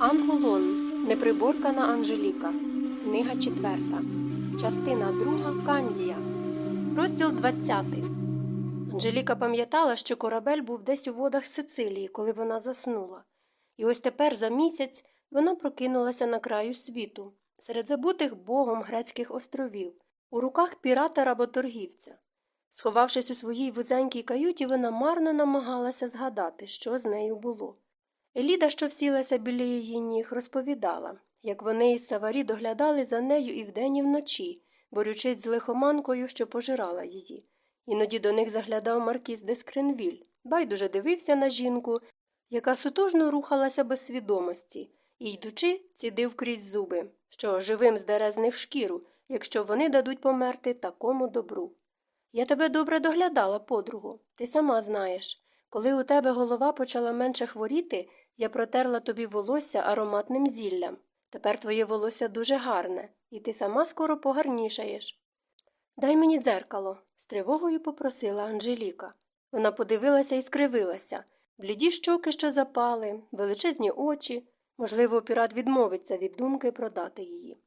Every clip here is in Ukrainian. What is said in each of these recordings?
Ангулон. Неприборкана Анжеліка. Книга четверта. Частина друга. Кандія. Розділ 20. Анжеліка пам'ятала, що корабель був десь у водах Сицилії, коли вона заснула. І ось тепер за місяць вона прокинулася на краю світу, серед забутих богом грецьких островів, у руках пірата работоргівця. Сховавшись у своїй вузенькій каюті, вона марно намагалася згадати, що з нею було. Еліда, що всілася біля її ніг, розповідала, як вони із Саварі доглядали за нею і вдень, і вночі, борючись з лихоманкою, що пожирала її. Іноді до них заглядав маркіз де Скринвіль, байдуже дивився на жінку, яка сутужно рухалася без свідомості, і, йдучи, цідив крізь зуби, що живим здере з них шкіру, якщо вони дадуть померти такому добру. Я тебе добре доглядала, подругу, ти сама знаєш. Коли у тебе голова почала менше хворіти, я протерла тобі волосся ароматним зіллям. Тепер твоє волосся дуже гарне, і ти сама скоро погарнішаєш. Дай мені дзеркало, з тривогою попросила Анжеліка. Вона подивилася і скривилася бліді щоки, що запали, величезні очі. Можливо, пірат відмовиться від думки продати її.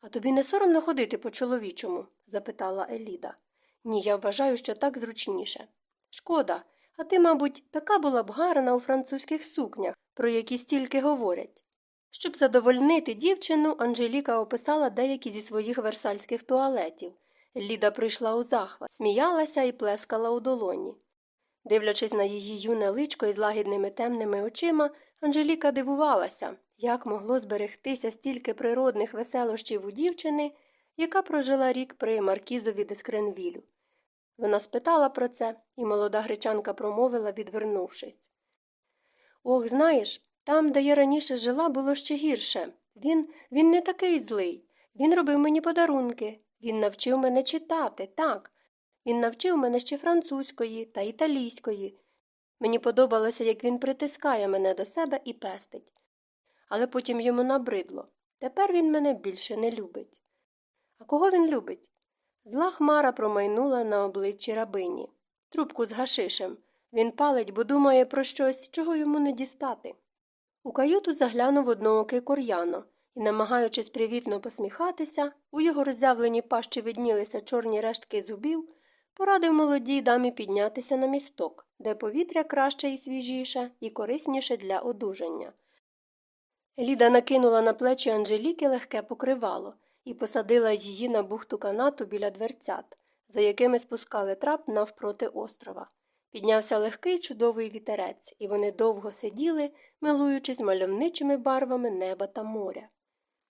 А тобі не соромно ходити по чоловічому? запитала Еліда. Ні, я вважаю, що так зручніше. Шкода, а ти, мабуть, така була б гарна у французьких сукнях, про які стільки говорять. Щоб задовольнити дівчину, Анжеліка описала деякі зі своїх версальських туалетів. Ліда прийшла у захват, сміялася і плескала у долоні. Дивлячись на її юне личко із лагідними темними очима, Анжеліка дивувалася, як могло зберегтися стільки природних веселощів у дівчини, яка прожила рік при маркізові Дескренвілю. Вона спитала про це, і молода гречанка промовила, відвернувшись. Ох, знаєш, там, де я раніше жила, було ще гірше. Він він не такий злий. Він робив мені подарунки. Він навчив мене читати, так. Він навчив мене ще французької та італійської. Мені подобалося, як він притискає мене до себе і пестить. Але потім йому набридло. Тепер він мене більше не любить. А кого він любить? Зла хмара промайнула на обличчі рабині. Трубку з гашишем. Він палить, бо думає про щось, чого йому не дістати. У каюту заглянув одноокий кур'яно і, намагаючись привітно посміхатися, у його роззявленій пащі виднілися чорні рештки зубів, порадив молодій дамі піднятися на місток, де повітря краще і свіжіше, і корисніше для одужання. Ліда накинула на плечі Анжеліки легке покривало і посадила її на бухту канату біля дверцят, за якими спускали трап навпроти острова. Піднявся легкий чудовий вітерець, і вони довго сиділи, милуючись мальовничими барвами неба та моря.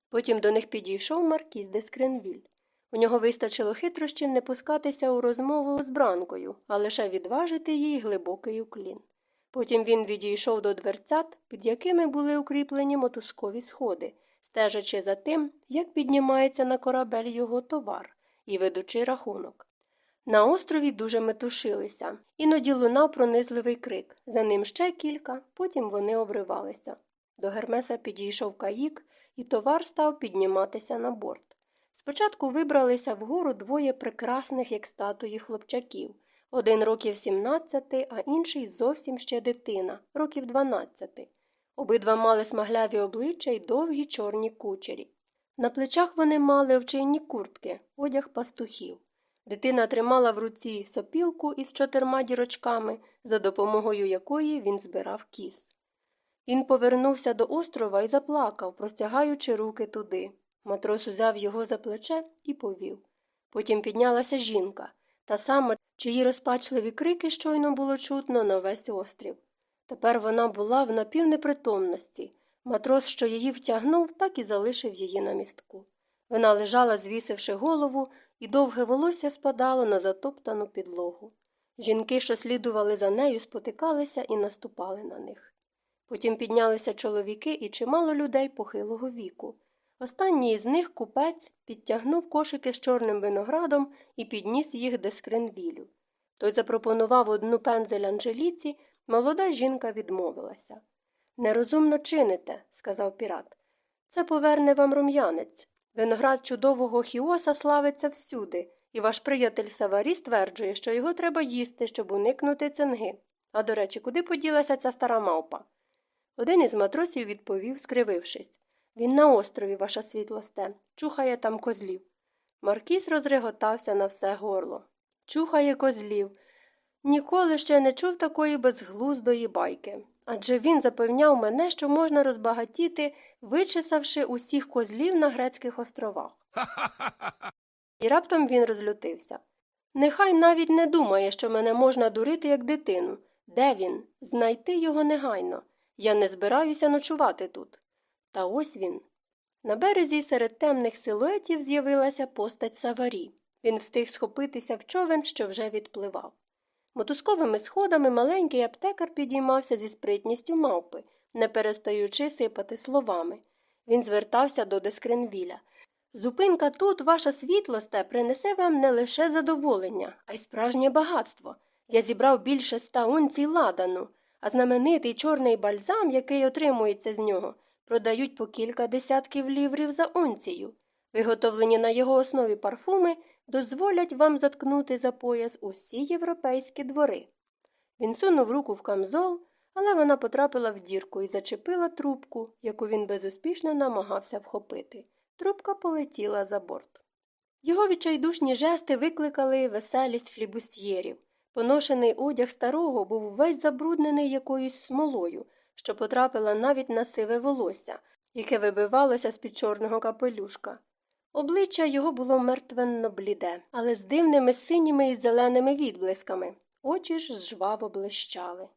Потім до них підійшов маркіз де Скринвіль. У нього вистачило хитрощів не пускатися у розмову з бранкою, а лише відважити їй глибокий уклін. Потім він відійшов до дверцят, під якими були укріплені мотузкові сходи, стежачи за тим, як піднімається на корабель його товар і ведучи рахунок. На острові дуже метушилися, іноді лунав пронизливий крик. За ним ще кілька, потім вони обривалися. До Гермеса підійшов каїк, і товар став підніматися на борт. Спочатку вибралися вгору двоє прекрасних, як статуї хлопчаків один років 17, а інший зовсім ще дитина, років 12. Обидва мали смагляві обличчя й довгі чорні кучері. На плечах вони мали овчинні куртки, одяг пастухів. Дитина тримала в руці сопілку із чотирма дірочками, за допомогою якої він збирав кіс. Він повернувся до острова і заплакав, простягаючи руки туди. Матрос узяв його за плече і повів. Потім піднялася жінка, та сама, чиї розпачливі крики щойно було чутно на весь острів. Тепер вона була в напівнепритомності. Матрос, що її втягнув, так і залишив її на містку. Вона лежала, звісивши голову, і довге волосся спадало на затоптану підлогу. Жінки, що слідували за нею, спотикалися і наступали на них. Потім піднялися чоловіки і чимало людей похилого віку. Останній із них купець підтягнув кошики з чорним виноградом і підніс їх до скринвілю. Той запропонував одну пензель Анжеліці, молода жінка відмовилася. Нерозумно чините, сказав пірат. Це поверне вам рум'янець. Виноград чудового хіоса славиться всюди, і ваш приятель Саварі стверджує, що його треба їсти, щоб уникнути цинги. А до речі, куди поділася ця стара мавпа? Один із матросів відповів, скривившись. Він на острові, ваша світлосте, чухає там козлів. Маркіз розреготався на все горло. Чухає козлів. Ніколи ще не чув такої безглуздої байки. Адже він запевняв мене, що можна розбагатіти, вичесавши усіх козлів на грецьких островах. І раптом він розлютився. Нехай навіть не думає, що мене можна дурити як дитину. Де він? Знайти його негайно. Я не збираюся ночувати тут. Та ось він. На березі серед темних силуетів з'явилася постать Саварі. Він встиг схопитися в човен, що вже відпливав. Мотузковими сходами маленький аптекар підіймався зі спритністю мавпи, не перестаючи сипати словами. Він звертався до Дескренвіля. Зупинка тут, ваша світлосте, принесе вам не лише задоволення, а й справжнє багатство. Я зібрав більше ста унцій ладану, а знаменитий чорний бальзам, який отримується з нього, продають по кілька десятків ліврів за унцію. Виготовлені на його основі парфуми дозволять вам заткнути за пояс усі європейські двори. Він сунув руку в камзол, але вона потрапила в дірку і зачепила трубку, яку він безуспішно намагався вхопити. Трубка полетіла за борт. Його відчайдушні жести викликали веселість флібустьєрів. Поношений одяг старого був весь забруднений якоюсь смолою, що потрапила навіть на сиве волосся, яке вибивалося з під чорного капелюшка. Обличчя його було мертвенно бліде, але з дивними синіми і зеленими відблисками, очі ж жваво блищали.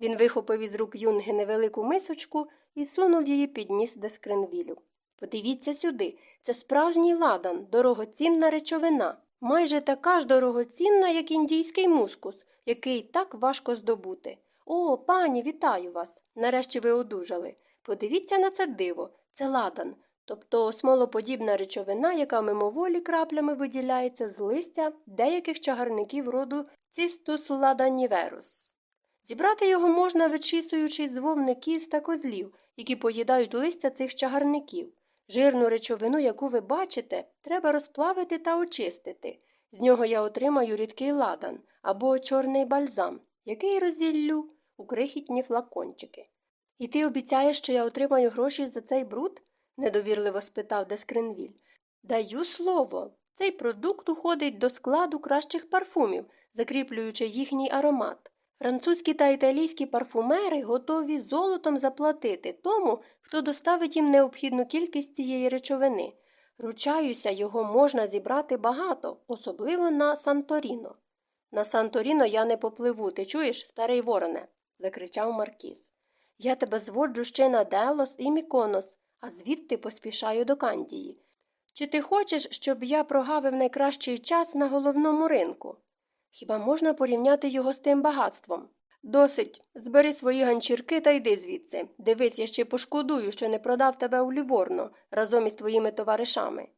Він вихопив із рук юнги невелику мисочку і сунув її під ніс Дескренвілю. Подивіться сюди, це справжній ладан, дорогоцінна речовина, майже така ж дорогоцінна, як індійський мускус, який так важко здобути. О, пані, вітаю вас. Нарешті ви одужали. Подивіться на це диво, це ладан, тобто смолоподібна речовина, яка мимоволі краплями виділяється з листя деяких чагарників роду цистус ладаніверус. Зібрати його можна, вичісуючи з вовни кіз та козлів, які поїдають листя цих чагарників. Жирну речовину, яку ви бачите, треба розплавити та очистити. З нього я отримаю рідкий ладан або чорний бальзам, який розіллю у крихітні флакончики. І ти обіцяєш, що я отримаю гроші за цей бруд? Недовірливо спитав Дескренвіль. Даю слово. Цей продукт уходить до складу кращих парфумів, закріплюючи їхній аромат. Французькі та італійські парфумери готові золотом заплатити тому, хто доставить їм необхідну кількість цієї речовини. Ручаюся, його можна зібрати багато, особливо на Санторіно. На Санторіно я не попливу, ти чуєш, старий вороне? закричав Маркіз. Я тебе зводжу ще на Делос і Міконос, а звідти поспішаю до Кандії. Чи ти хочеш, щоб я прогавив найкращий час на головному ринку? Хіба можна порівняти його з тим багатством? Досить, збери свої ганчірки та йди звідси. Дивись, я ще пошкодую, що не продав тебе у ліворно разом із твоїми товаришами.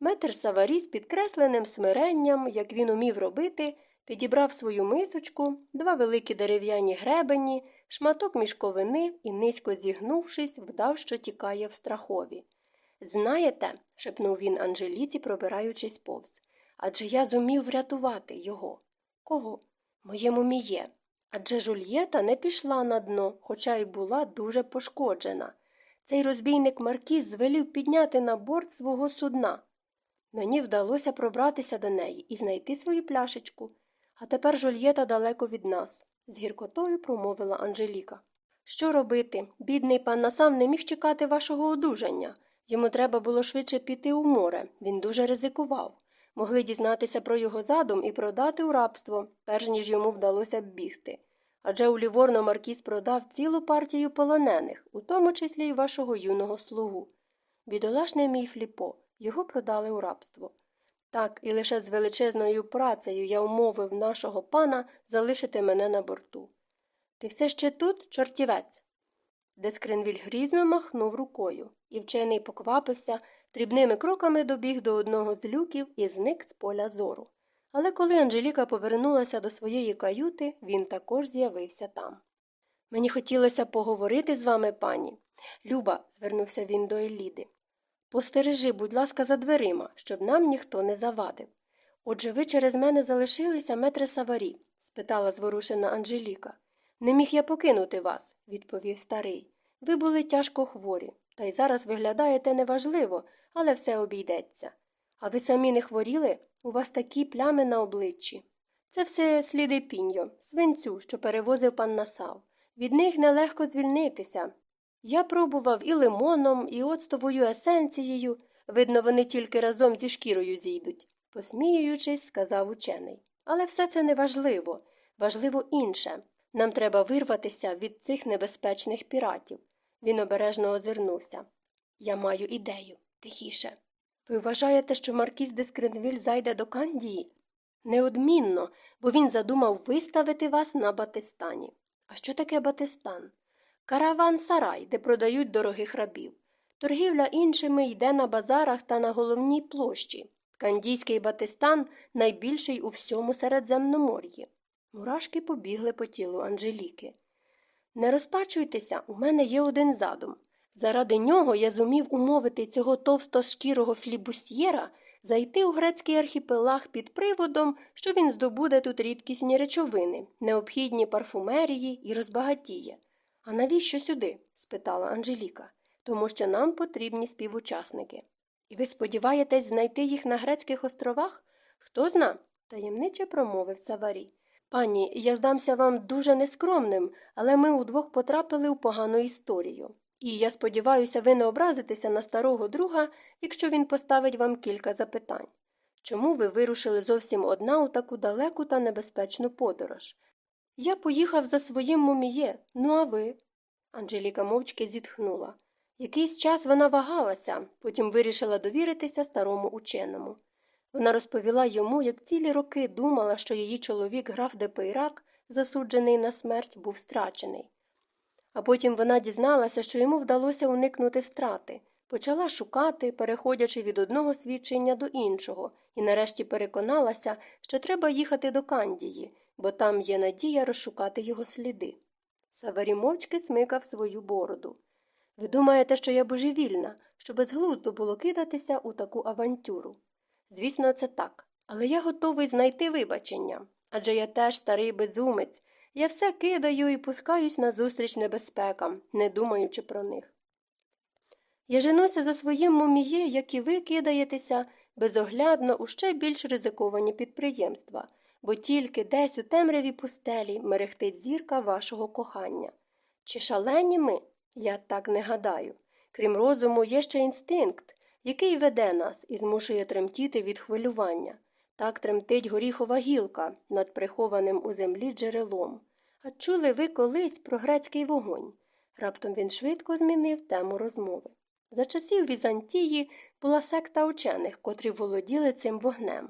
Метр Саварі з підкресленим смиренням, як він умів робити, підібрав свою мисочку, два великі дерев'яні гребені, шматок мішковини і, низько зігнувшись, вдав, що тікає в страхові. Знаєте, шепнув він Анжеліці, пробираючись повз, адже я зумів врятувати його. Кого? Моєму міє. Адже Жульєта не пішла на дно, хоча й була дуже пошкоджена. Цей розбійник Маркіз звелів підняти на борт свого судна. Мені вдалося пробратися до неї і знайти свою пляшечку. А тепер Жульєта далеко від нас, з гіркотою промовила Анжеліка. Що робити? Бідний пан насам не міг чекати вашого одужання. Йому треба було швидше піти у море. Він дуже ризикував. Могли дізнатися про його задум і продати у рабство, перш ніж йому вдалося б бігти. Адже у Ліворно Маркіз продав цілу партію полонених, у тому числі й вашого юного слугу. Бідолашний мій Фліпо, його продали у рабство. Так, і лише з величезною працею я умовив нашого пана залишити мене на борту. Ти все ще тут, чортівець? Дескренвіль грізно махнув рукою, і вчений поквапився, дрібними кроками добіг до одного з люків і зник з поля зору. Але коли Анжеліка повернулася до своєї каюти, він також з'явився там. Мені хотілося поговорити з вами, пані. Люба, звернувся він до Еліди. Постережи, будь ласка, за дверима, щоб нам ніхто не завадив. Отже ви через мене залишилися метре саварі? спитала зворушена Анжеліка. Не міг я покинути вас, відповів старий. Ви були тяжко хворі, та й зараз виглядаєте неважливо, але все обійдеться. А ви самі не хворіли? У вас такі плями на обличчі. Це все сліди піньо, свинцю, що перевозив пан Насав. Від них нелегко звільнитися. Я пробував і лимоном, і оцтовою есенцією. Видно, вони тільки разом зі шкірою зійдуть, посміюючись, сказав учений. Але все це не важливо. Важливо інше. Нам треба вирватися від цих небезпечних піратів. Він обережно озирнувся. Я маю ідею, тихіше. Ви вважаєте, що Маркіз де Скринвіль зайде до Кандії? Неодмінно, бо він задумав виставити вас на Батистані. А що таке Батистан? Караван сарай, де продають дорогих рабів. Торгівля іншими йде на базарах та на головній площі. Кандійський Батистан найбільший у всьому Середземномор'ї. Мурашки побігли по тілу Анжеліки. Не розпачуйтеся, у мене є один задум. Заради нього я зумів умовити цього товстошкірого флібусьєра зайти у грецький архіпелаг під приводом, що він здобуде тут рідкісні речовини, необхідні парфумерії і розбагатіє. А навіщо сюди? спитала Анжеліка. Тому що нам потрібні співучасники. І ви сподіваєтесь знайти їх на грецьких островах? Хто зна? таємниче промовив Саварій. Пані, я здамся вам дуже нескромним, але ми удвох потрапили у погану історію. І я сподіваюся, ви не образитеся на старого друга, якщо він поставить вам кілька запитань. Чому ви вирушили зовсім одна у таку далеку та небезпечну подорож? Я поїхав за своїм муміє, ну а ви? Анжеліка мовчки зітхнула. Якийсь час вона вагалася, потім вирішила довіритися старому ученому. Вона розповіла йому, як цілі роки думала, що її чоловік граф де Пейрак, засуджений на смерть, був страчений. А потім вона дізналася, що йому вдалося уникнути страти, почала шукати, переходячи від одного свідчення до іншого, і нарешті переконалася, що треба їхати до Кандії, бо там є надія розшукати його сліди. Саварі мовчки смикав свою бороду. Ви думаєте, що я божевільна, що безглуздо було кидатися у таку авантюру? Звісно, це так, але я готовий знайти вибачення. Адже я теж старий безумець, я все кидаю і пускаюсь назустріч небезпекам, не думаючи про них. Я женуся за своїм муміє, як і ви кидаєтеся безоглядно у ще більш ризиковані підприємства, бо тільки десь у темряві пустелі мерехтить зірка вашого кохання. Чи шалені ми? Я так не гадаю. Крім розуму, є ще інстинкт, який веде нас і змушує тремтіти від хвилювання. Так тремтить горіхова гілка над прихованим у землі джерелом. А чули ви колись про грецький вогонь? Раптом він швидко змінив тему розмови. За часів Візантії була секта учених, котрі володіли цим вогнем.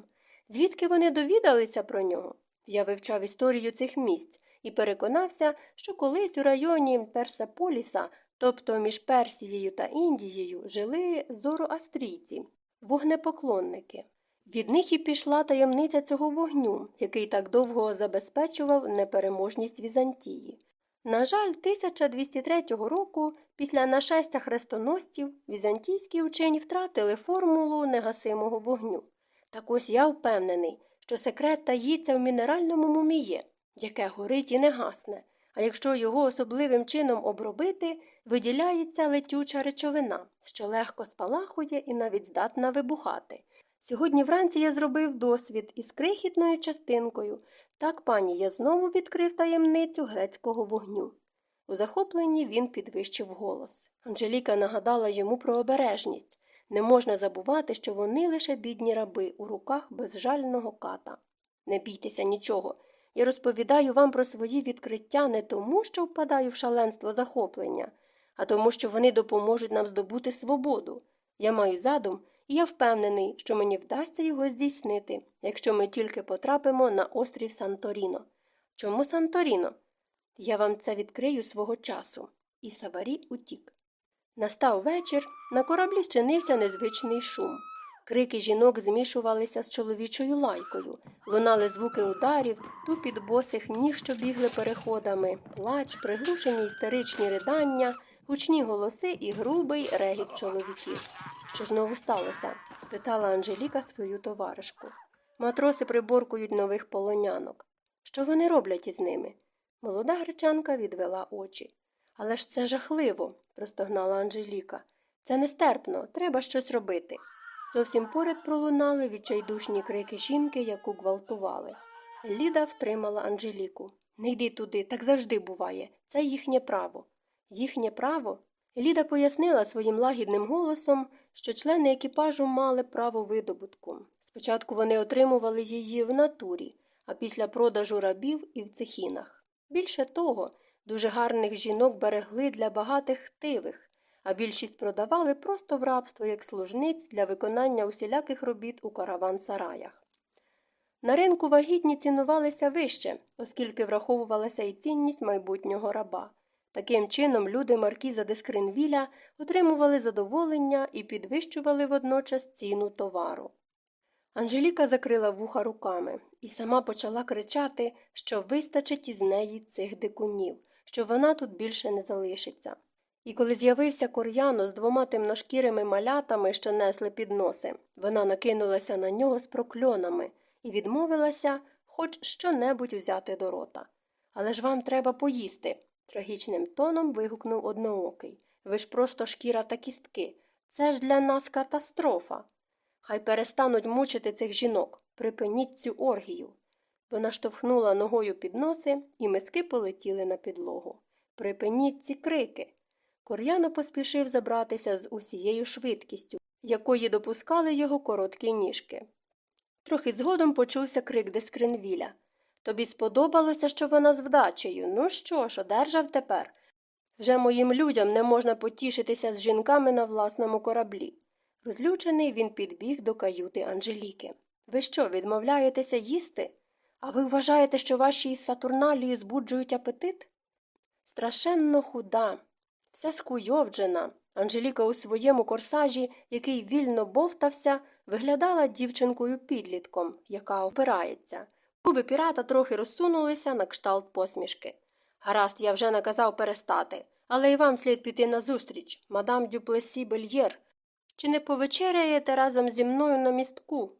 Звідки вони довідалися про нього? Я вивчав історію цих місць і переконався, що колись у районі Персеполіса, тобто між Персією та Індією, жили зороастрійці, вогнепоклонники. Від них і пішла таємниця цього вогню, який так довго забезпечував непереможність Візантії. На жаль, 1203 року, після нашестя хрестоносців, візантійські учені втратили формулу негасимого вогню. Так ось я впевнений, що секрет таїться в мінеральному муміє, яке горить і не гасне, а якщо його особливим чином обробити, виділяється летюча речовина, що легко спалахує і навіть здатна вибухати. Сьогодні вранці я зробив досвід із крихітною частинкою. Так, пані, я знову відкрив таємницю грецького вогню. У захопленні він підвищив голос. Анжеліка нагадала йому про обережність. Не можна забувати, що вони лише бідні раби у руках безжального ката. Не бійтеся нічого. Я розповідаю вам про свої відкриття не тому, що впадаю в шаленство захоплення, а тому, що вони допоможуть нам здобути свободу. Я маю задум, і я впевнений, що мені вдасться його здійснити, якщо ми тільки потрапимо на острів Санторіно. Чому Санторіно? Я вам це відкрию свого часу. І Саварі утік. Настав вечір, на кораблі щинився незвичний шум. Крики жінок змішувалися з чоловічою лайкою, лунали звуки ударів, тупіт босих ніг, що бігли переходами, плач, приглушені істеричні ридання, гучні голоси і грубий регіт чоловіків. Що знову сталося? спитала Анжеліка свою товаришку. Матроси приборкують нових полонянок. Що вони роблять із ними? Молода гречанка відвела очі. Але ж це жахливо, простогнала Анжеліка. Це нестерпно, треба щось робити. Зовсім поряд пролунали відчайдушні крики жінки, яку гвалтували. Ліда втримала Анжеліку. Не йди туди, так завжди буває. Це їхнє право. Їхнє право? Ліда пояснила своїм лагідним голосом, що члени екіпажу мали право видобутку. Спочатку вони отримували її в натурі, а після продажу рабів і в цехінах. Більше того, дуже гарних жінок берегли для багатих хтивих, а більшість продавали просто в рабство як служниць для виконання усіляких робіт у караван-сараях. На ринку вагітні цінувалися вище, оскільки враховувалася і цінність майбутнього раба. Таким чином, люди маркіза де Скринвіля отримували задоволення і підвищували водночас ціну товару. Анжеліка закрила вуха руками і сама почала кричати, що вистачить із неї цих дикунів, що вона тут більше не залишиться. І коли з'явився кор'яно з двома темношкірими малятами, що несли підноси, вона накинулася на нього з прокльонами і відмовилася хоч що-небудь узяти до рота. Але ж вам треба поїсти, трагічним тоном вигукнув одноокий. Ви ж просто шкіра та кістки. Це ж для нас катастрофа. Хай перестануть мучити цих жінок. Припиніть цю оргію. Вона штовхнула ногою під носи, і миски полетіли на підлогу. Припиніть ці крики. Кор'яно поспішив забратися з усією швидкістю, якої допускали його короткі ніжки. Трохи згодом почувся крик Дескринвіля. Тобі сподобалося, що вона з вдачею. Ну що ж, одержав тепер. Вже моїм людям не можна потішитися з жінками на власному кораблі. Розлючений він підбіг до каюти Анжеліки. Ви що, відмовляєтеся їсти? А ви вважаєте, що ваші сатурналії збуджують апетит? Страшенно худа, вся скуйовджена. Анжеліка у своєму корсажі, який вільно бовтався, виглядала дівчинкою підлітком, яка опирається. Губи пірата трохи розсунулися на кшталт посмішки. Гаразд, я вже наказав перестати, але і вам слід піти назустріч, мадам Дюплесі Бельєр. Чи не повечеряєте разом зі мною на містку?